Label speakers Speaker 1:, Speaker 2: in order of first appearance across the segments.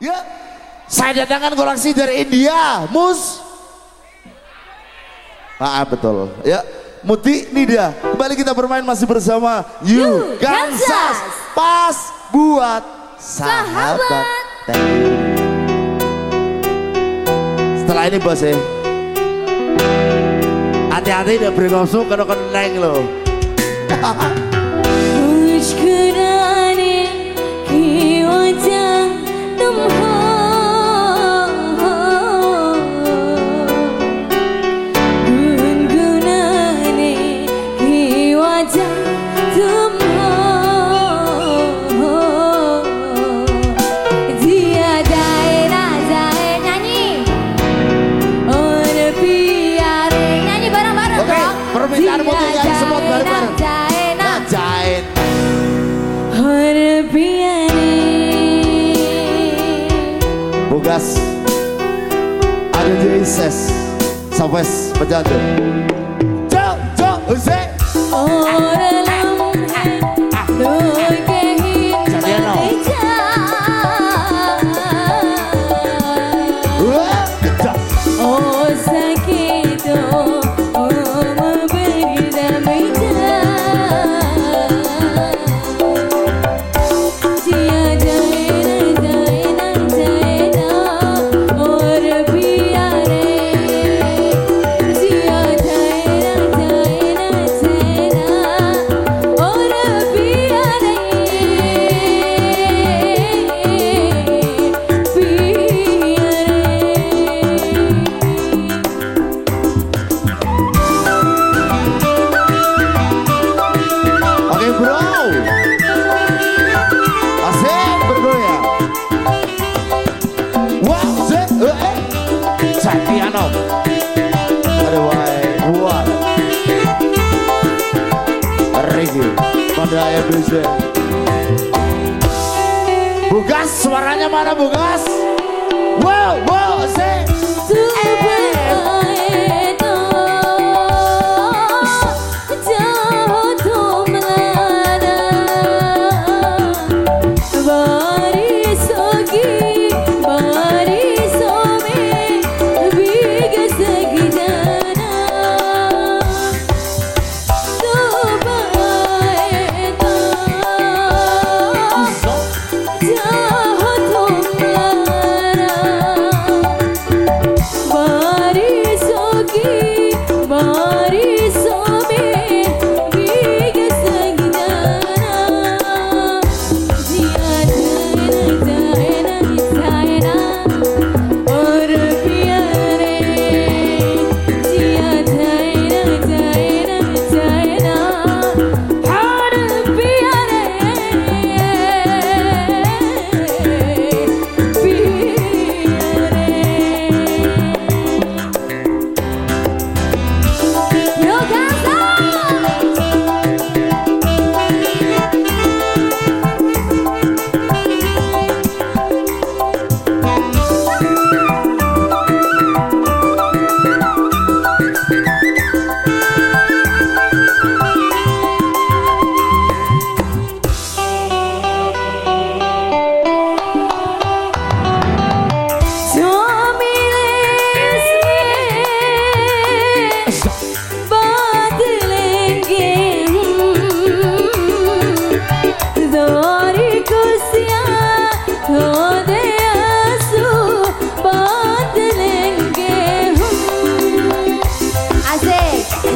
Speaker 1: Ya. Saya datangkan koleksi dari India, Mus. Ah betul. Ya. Muti ini dia. Kembali kita bermain masih bersama You, you Gansas. Pas buat sahabat. sahabat. Setelah ini bos ya. Hati-hati udah beri ke karena neng loh. Lugas Ada Ses Sampai pejandu Jauh jauh eh. Zek Oh niki pada MBC Bugas suaranya mana Bugas? Wow wow sih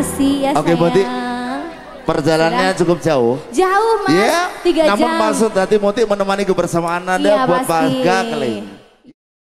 Speaker 1: Kasih ya
Speaker 2: Oke,
Speaker 1: sayang.
Speaker 2: Muti. Perjalanannya cukup jauh.
Speaker 1: Jauh mas,
Speaker 2: Ya,
Speaker 1: tiga
Speaker 2: namun
Speaker 1: jam.
Speaker 2: maksud hati Muti menemani kebersamaan Anda
Speaker 1: Iya,
Speaker 2: buat
Speaker 1: pasti.
Speaker 2: Pak Gakling.